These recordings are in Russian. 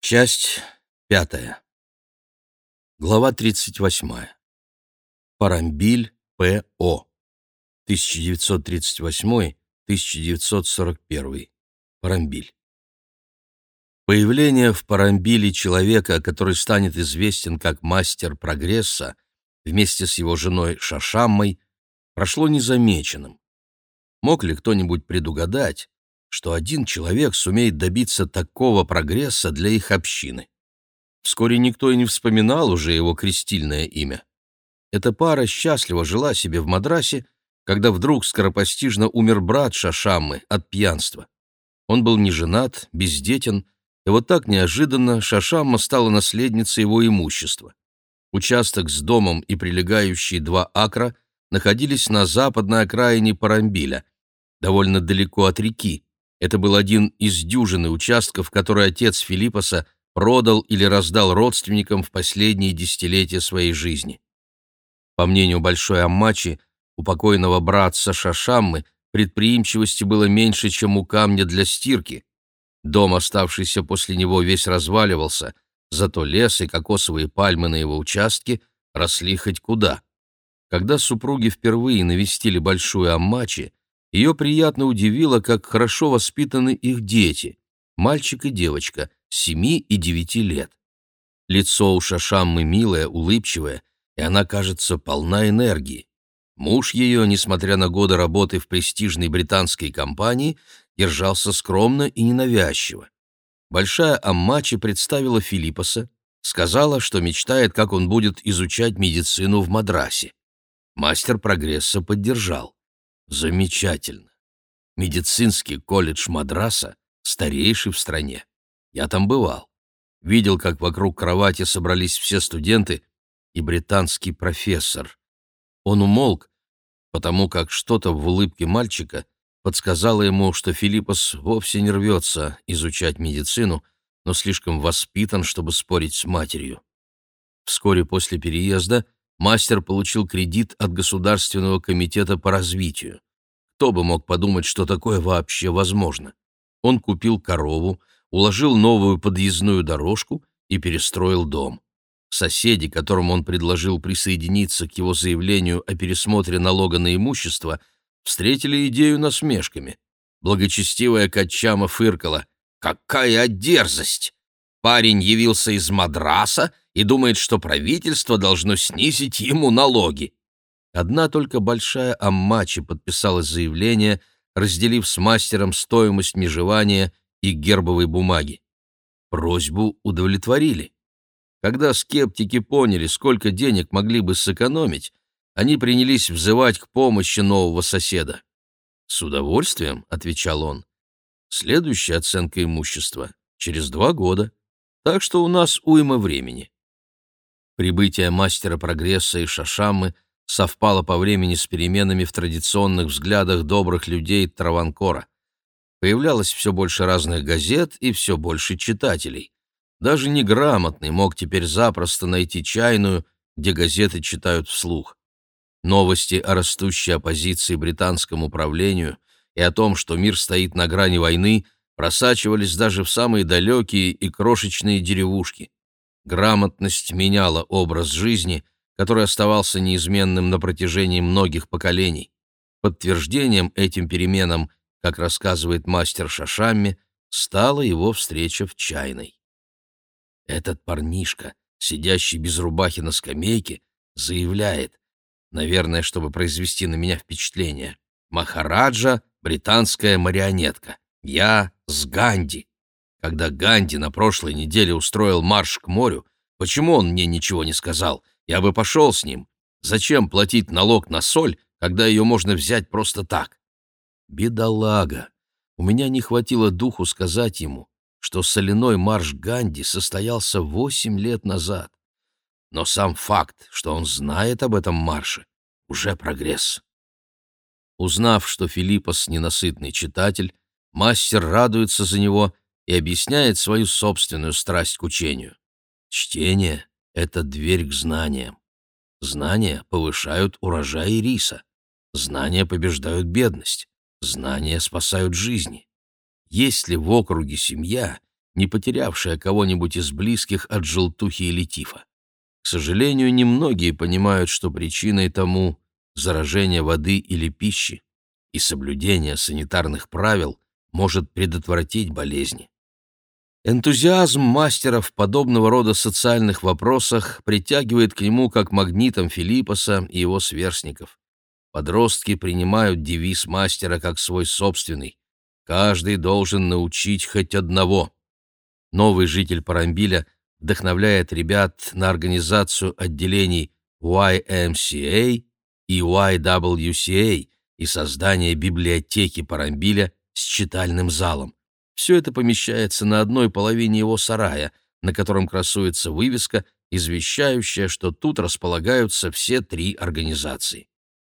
Часть пятая. Глава 38. Парамбиль П.О. 1938-1941. Парамбиль. Появление в Парамбиле человека, который станет известен как мастер прогресса, вместе с его женой Шашаммой, прошло незамеченным. Мог ли кто-нибудь предугадать, что один человек сумеет добиться такого прогресса для их общины. Вскоре никто и не вспоминал уже его крестильное имя. Эта пара счастливо жила себе в Мадрасе, когда вдруг скоропостижно умер брат Шашаммы от пьянства. Он был не женат, бездетен, и вот так неожиданно Шашамма стала наследницей его имущества. Участок с домом и прилегающие два акра находились на западной окраине Парамбиля, довольно далеко от реки, это был один из дюжины участков, которые отец Филиппоса продал или раздал родственникам в последние десятилетия своей жизни. По мнению Большой Аммачи, у покойного братца Шашаммы предприимчивости было меньше, чем у камня для стирки. Дом, оставшийся после него, весь разваливался, зато лес и кокосовые пальмы на его участке росли хоть куда. Когда супруги впервые навестили Большую Аммачи, ее приятно удивило, как хорошо воспитаны их дети, мальчик и девочка, семи и девяти лет. Лицо у Шашаммы милое, улыбчивое, и она, кажется, полна энергии. Муж ее, несмотря на годы работы в престижной британской компании, держался скромно и ненавязчиво. Большая Аммачи представила Филиппоса, сказала, что мечтает, как он будет изучать медицину в Мадрасе. Мастер прогресса поддержал. Замечательно. Медицинский колледж Мадраса старейший в стране. Я там бывал. Видел, как вокруг кровати собрались все студенты и британский профессор. Он умолк, потому как что-то в улыбке мальчика подсказало ему, что Филиппос вовсе не рвется изучать медицину, но слишком воспитан, чтобы спорить с матерью. Вскоре после переезда мастер получил кредит от Государственного комитета по развитию. Кто бы мог подумать, что такое вообще возможно? Он купил корову, уложил новую подъездную дорожку и перестроил дом. Соседи, которым он предложил присоединиться к его заявлению о пересмотре налога на имущество, встретили идею насмешками. Благочестивая Качама фыркала. «Какая дерзость! Парень явился из Мадраса и думает, что правительство должно снизить ему налоги. Одна только большая Аммачи подписала заявление, разделив с мастером стоимость межевания и гербовой бумаги. Просьбу удовлетворили. Когда скептики поняли, сколько денег могли бы сэкономить, они принялись взывать к помощи нового соседа. «С удовольствием», — отвечал он. «Следующая оценка имущества — через два года, так что у нас уйма времени». Прибытие мастера прогресса и Шашамы совпало по времени с переменами в традиционных взглядах добрых людей Траванкора. Появлялось все больше разных газет и все больше читателей. Даже неграмотный мог теперь запросто найти чайную, где газеты читают вслух. Новости о растущей оппозиции британскому правлению и о том, что мир стоит на грани войны, просачивались даже в самые далекие и крошечные деревушки. Грамотность меняла образ жизни, который оставался неизменным на протяжении многих поколений. Подтверждением этим переменам, как рассказывает мастер Шашамми, стала его встреча в чайной. Этот парнишка, сидящий без рубахи на скамейке, заявляет, наверное, чтобы произвести на меня впечатление, «Махараджа — британская марионетка. Я с Ганди. Когда Ганди на прошлой неделе устроил марш к морю, почему он мне ничего не сказал? Я бы пошел с ним. Зачем платить налог на соль, когда ее можно взять просто так? Бедолага! У меня не хватило духу сказать ему, что соляной марш Ганди состоялся восемь лет назад. Но сам факт, что он знает об этом марше, уже прогресс. Узнав, что Филиппос ненасытный читатель, мастер радуется за него и объясняет свою собственную страсть к учению. Чтение — это дверь к знаниям. Знания повышают урожай риса. Знания побеждают бедность. Знания спасают жизни. Есть ли в округе семья, не потерявшая кого-нибудь из близких от желтухи или тифа. К сожалению, немногие понимают, что причиной тому заражение воды или пищи, и соблюдение санитарных правил может предотвратить болезни. Энтузиазм мастеров подобного рода социальных вопросах притягивает к нему как магнитом Филиппоса и его сверстников. Подростки принимают девиз мастера как свой собственный. Каждый должен научить хоть одного. Новый житель Парамбиля вдохновляет ребят на организацию отделений YMCA и YWCA и создание библиотеки Парамбиля с читальным залом. Все это помещается на одной половине его сарая, на котором красуется вывеска, извещающая, что тут располагаются все три организации.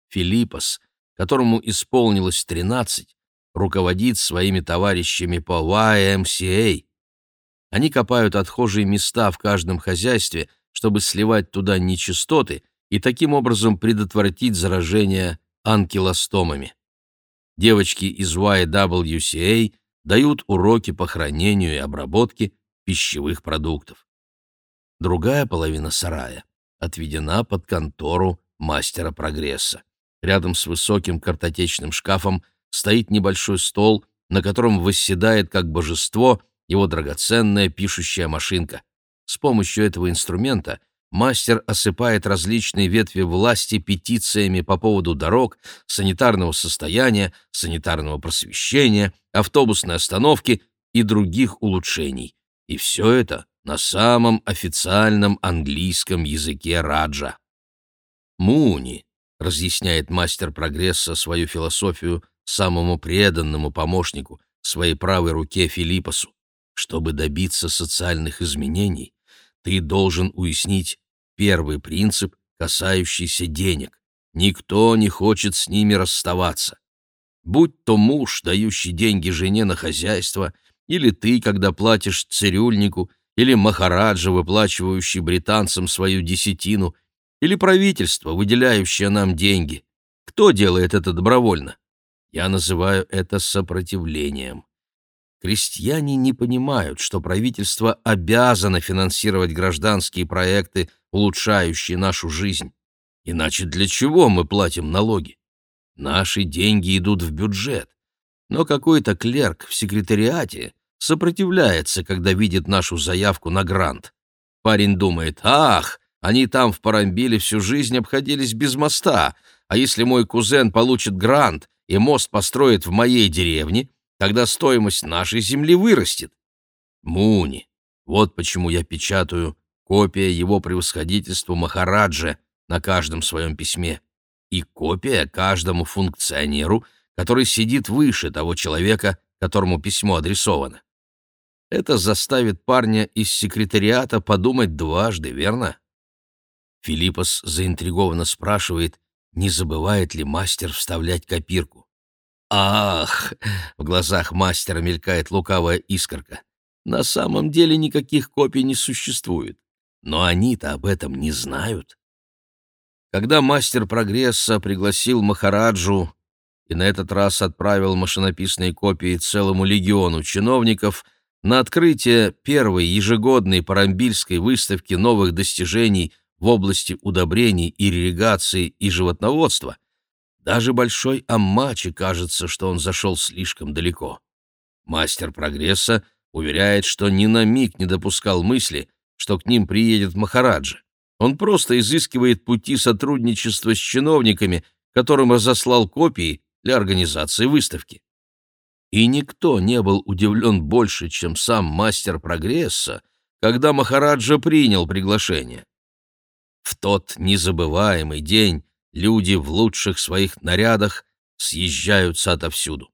Филиппос, которому исполнилось 13, руководит своими товарищами по YMCA. Они копают отхожие места в каждом хозяйстве, чтобы сливать туда нечистоты и таким образом предотвратить заражение анкилостомами. Девочки из YWCA дают уроки по хранению и обработке пищевых продуктов. Другая половина сарая отведена под контору мастера прогресса. Рядом с высоким картотечным шкафом стоит небольшой стол, на котором восседает как божество его драгоценная пишущая машинка. С помощью этого инструмента мастер осыпает различные ветви власти петициями по поводу дорог, санитарного состояния, санитарного просвещения, автобусной остановки и других улучшений. И все это на самом официальном английском языке Раджа. Муни, разъясняет мастер прогресса свою философию самому преданному помощнику, своей правой руке Филиппосу. Чтобы добиться социальных изменений, ты должен уяснить Первый принцип, касающийся денег. Никто не хочет с ними расставаться. Будь то муж, дающий деньги жене на хозяйство, или ты, когда платишь цирюльнику, или махараджа, выплачивающий британцам свою десятину, или правительство, выделяющее нам деньги. Кто делает это добровольно? Я называю это сопротивлением. Крестьяне не понимают, что правительство обязано финансировать гражданские проекты, улучшающие нашу жизнь. Иначе для чего мы платим налоги? Наши деньги идут в бюджет. Но какой-то клерк в секретариате сопротивляется, когда видит нашу заявку на грант. Парень думает, ах, они там в Парамбиле всю жизнь обходились без моста, а если мой кузен получит грант и мост построит в моей деревне, Тогда стоимость нашей земли вырастет. Муни. Вот почему я печатаю копия его превосходительству Махараджа на каждом своем письме и копия каждому функционеру, который сидит выше того человека, которому письмо адресовано. Это заставит парня из секретариата подумать дважды, верно? Филиппос заинтригованно спрашивает, не забывает ли мастер вставлять копирку. «Ах!» — в глазах мастера мелькает лукавая искорка. «На самом деле никаких копий не существует. Но они-то об этом не знают». Когда мастер прогресса пригласил Махараджу и на этот раз отправил машинописные копии целому легиону чиновников на открытие первой ежегодной парамбильской выставки новых достижений в области удобрений, ирригации и животноводства, даже большой Аммачи кажется, что он зашел слишком далеко. Мастер прогресса уверяет, что ни на миг не допускал мысли, что к ним приедет Махараджа. Он просто изыскивает пути сотрудничества с чиновниками, которым разослал копии для организации выставки. И никто не был удивлен больше, чем сам мастер прогресса, когда Махараджа принял приглашение. В тот незабываемый день Люди в лучших своих нарядах съезжаются отовсюду.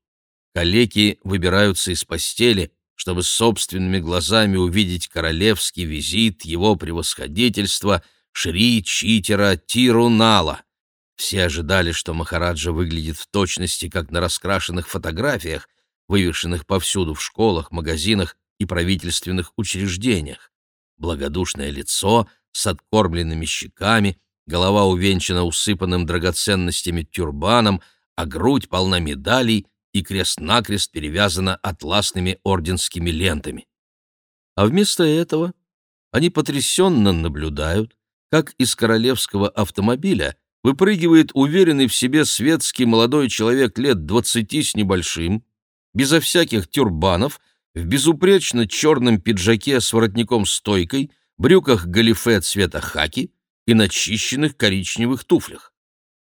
Калеки выбираются из постели, чтобы собственными глазами увидеть королевский визит его превосходительства Шри Читера Тирунала. Все ожидали, что Махараджа выглядит в точности, как на раскрашенных фотографиях, вывешенных повсюду в школах, магазинах и правительственных учреждениях. Благодушное лицо с откормленными щеками — голова увенчана усыпанным драгоценностями тюрбаном, а грудь полна медалей и крест-накрест перевязана атласными орденскими лентами. А вместо этого они потрясенно наблюдают, как из королевского автомобиля выпрыгивает уверенный в себе светский молодой человек лет двадцати с небольшим, безо всяких тюрбанов, в безупречно черном пиджаке с воротником-стойкой, брюках галифе цвета хаки и начищенных коричневых туфлях.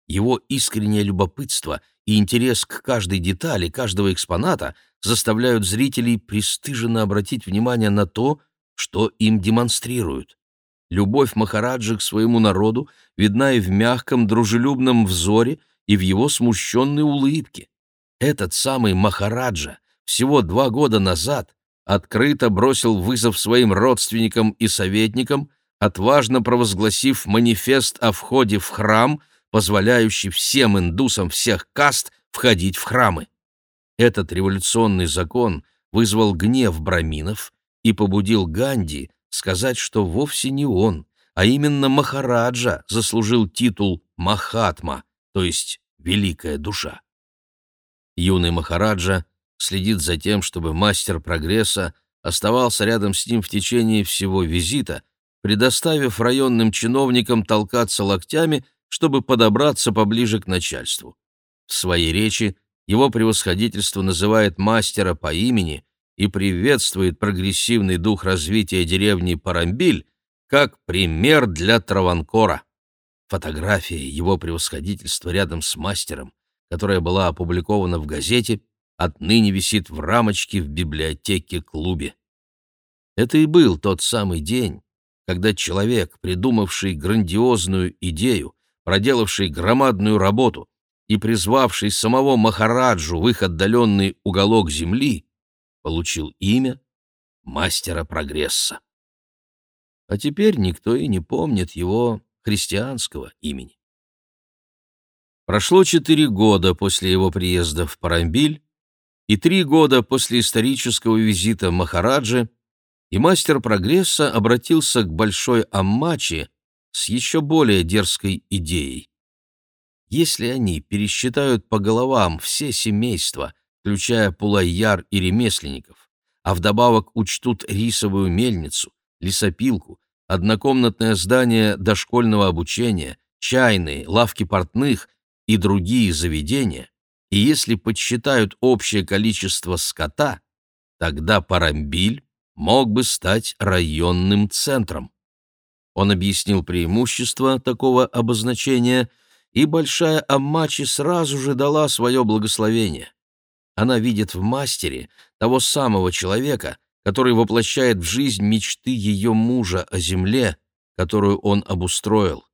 Его искреннее любопытство и интерес к каждой детали каждого экспоната заставляют зрителей пристыженно обратить внимание на то, что им демонстрируют. Любовь Махараджи к своему народу видна и в мягком, дружелюбном взоре, и в его смущенной улыбке. Этот самый Махараджа всего два года назад открыто бросил вызов своим родственникам и советникам, отважно провозгласив манифест о входе в храм, позволяющий всем индусам всех каст входить в храмы. Этот революционный закон вызвал гнев браминов и побудил Ганди сказать, что вовсе не он, а именно Махараджа заслужил титул Махатма, то есть «великая душа». Юный Махараджа следит за тем, чтобы мастер прогресса оставался рядом с ним в течение всего визита, предоставив районным чиновникам толкаться локтями, чтобы подобраться поближе к начальству. В своей речи его превосходительство называет мастера по имени и приветствует прогрессивный дух развития деревни Парамбиль как пример для Траванкора. Фотография его превосходительства рядом с мастером, которая была опубликована в газете, отныне висит в рамочке в библиотеке-клубе. Это и был тот самый день, когда человек, придумавший грандиозную идею, проделавший громадную работу и призвавший самого Махараджу в их отдаленный уголок земли, получил имя мастера прогресса. А теперь никто и не помнит его христианского имени. Прошло четыре года после его приезда в Парамбиль и три года после исторического визита Махараджи, и мастер прогресса обратился к Большой Аммачи с еще более дерзкой идеей. Если они пересчитают по головам все семейства, включая Пулайяр и ремесленников, а вдобавок учтут рисовую мельницу, лесопилку, однокомнатное здание дошкольного обучения, чайные, лавки портных и другие заведения, и если подсчитают общее количество скота, тогда Парамбиль мог бы стать районным центром. Он объяснил преимущество такого обозначения, и Большая Аммачи сразу же дала свое благословение. Она видит в мастере того самого человека, который воплощает в жизнь мечты ее мужа о земле, которую он обустроил.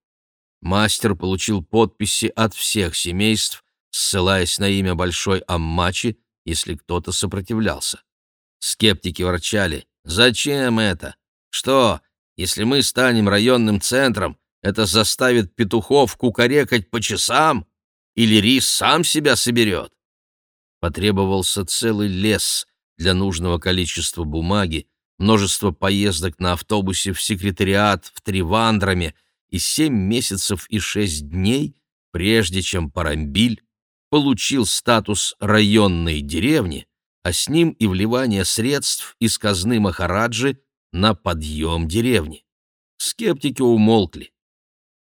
Мастер получил подписи от всех семейств, ссылаясь на имя Большой Аммачи, если кто-то сопротивлялся. Скептики ворчали. «Зачем это? Что, если мы станем районным центром, это заставит петухов кукарекать по часам? Или рис сам себя соберет? Потребовался целый лес для нужного количества бумаги, множество поездок на автобусе в секретариат в Тривандраме и семь месяцев и шесть дней, прежде чем Парамбиль получил статус районной деревни, а с ним и вливание средств из казны Махараджи на подъем деревни. Скептики умолкли.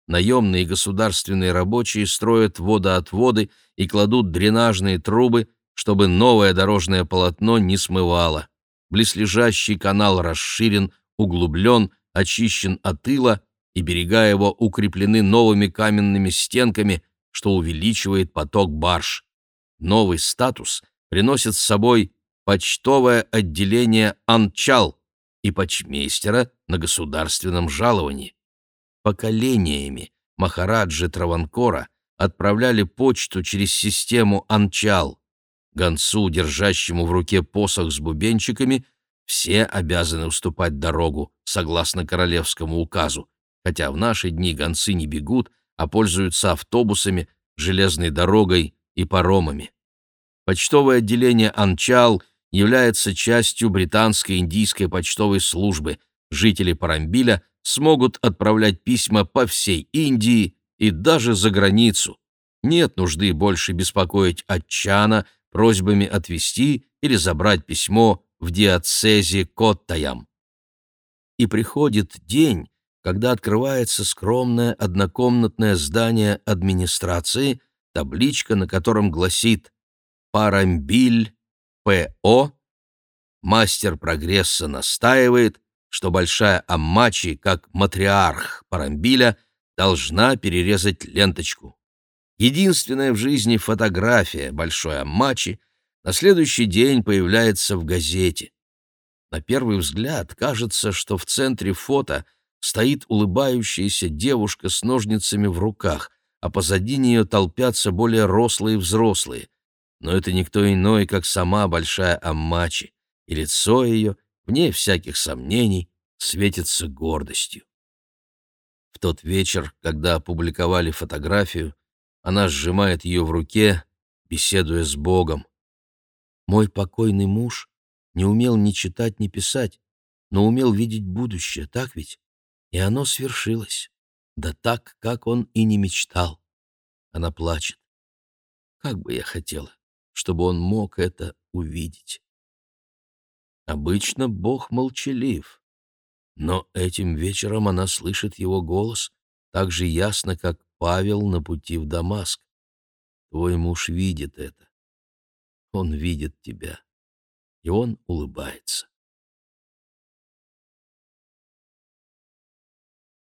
Наемные государственные рабочие строят водоотводы и кладут дренажные трубы, чтобы новое дорожное полотно не смывало. Близлежащий канал расширен, углублен, очищен от тыла, и берега его укреплены новыми каменными стенками, что увеличивает поток барж. Новый статус приносит с собой почтовое отделение Анчал, и почмейстера на государственном жаловании. Поколениями Махараджи Траванкора отправляли почту через систему Анчал. Гонцу, держащему в руке посох с бубенчиками, все обязаны уступать дорогу, согласно королевскому указу, хотя в наши дни гонцы не бегут, а пользуются автобусами, железной дорогой и паромами. Почтовое отделение Анчал – является частью британской индийской почтовой службы. Жители Парамбиля смогут отправлять письма по всей Индии и даже за границу. Нет нужды больше беспокоить Атчана просьбами отвезти или забрать письмо в диацезе Коттаям. И приходит день, когда открывается скромное однокомнатное здание администрации, табличка на котором гласит «Парамбиль П.О. Мастер прогресса настаивает, что Большая Аммачи, как матриарх Парамбиля, должна перерезать ленточку. Единственная в жизни фотография Большой Аммачи на следующий день появляется в газете. На первый взгляд кажется, что в центре фото стоит улыбающаяся девушка с ножницами в руках, а позади нее толпятся более рослые взрослые. Но это никто иной, как сама Большая Аммачи, и лицо ее, вне всяких сомнений, светится гордостью. В тот вечер, когда опубликовали фотографию, она сжимает ее в руке, беседуя с Богом. «Мой покойный муж не умел ни читать, ни писать, но умел видеть будущее, так ведь? И оно свершилось. Да так, как он и не мечтал». Она плачет. «Как бы я хотела, чтобы он мог это увидеть». Обычно Бог молчалив, но этим вечером она слышит его голос так же ясно, как Павел на пути в Дамаск. Твой муж видит это. Он видит тебя, и он улыбается.